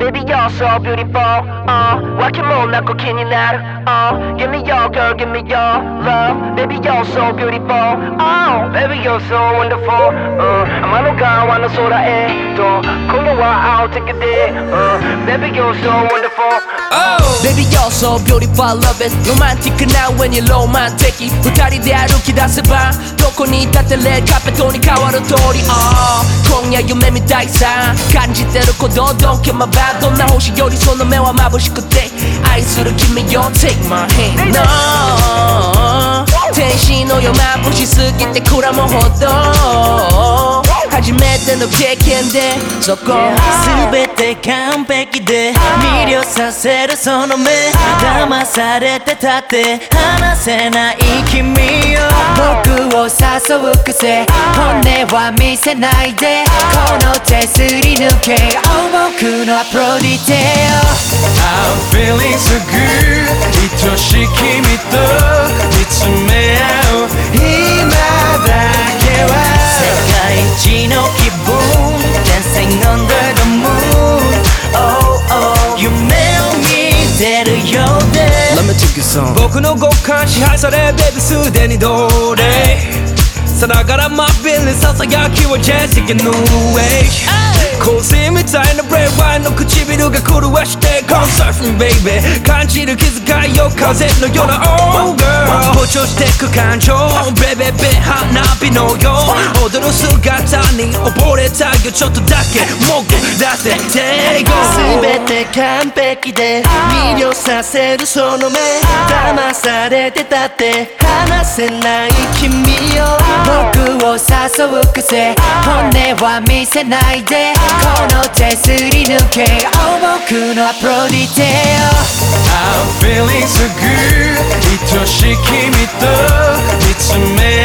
Baby, you're so beautiful. Uh, can you 나를. Uh, give me your girl, give me your love. Baby, you're so beautiful. Oh, baby, you're so wonderful. Uh, 아마노가 완전 소라에 또. Baby, you're so beautiful, love is romantic now when you're romantic 二人で歩き出せばどこにいたってレッカペットに変わる通り、oh, 今夜夢みたいさ感じてることをどんけまばどんな星よりその目は眩しくて愛する君よ Take my handNo 天使のよ眩しすぎてくらむほど初めての経験でそこ全て完璧で魅了させるその目騙されてたって話せない君よ。僕を誘う癖本音は見せないでこの手すり抜け僕のアプロディテよ僕の五感支配されベビーすでに奴隷。さながら真ビルささやきはジェシカの上香水みたいなブレイワイの唇が狂わしてコンサーフィンベイベー感じる気遣いよ風のような Oh girl 補聴してく感情。ベベベ花火のよう。踊る姿に溺れたよちょっとだけもぐらせていこう全て完璧で魅了させるその目騙されてたって離せない君よ。僕を誘う癖本音は見せないでこの手すり抜け僕のアプロディテよ。I'm feeling so good 愛しい君と見つめ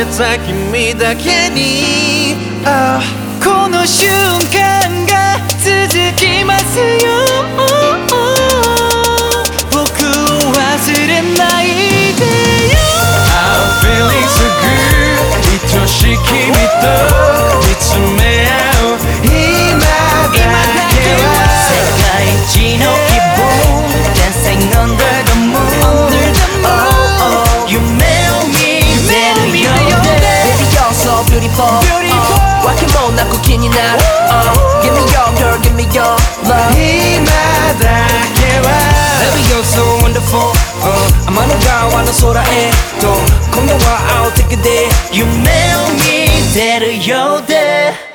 れた君だけに、あこの瞬間。So beautiful, Uh, わけもなく気になる、uh, Give me your girl, give me your love 今だけは Baby you're so wonderful、uh, 天の川の空へと今夜は I'll take a day 夢を見てるようで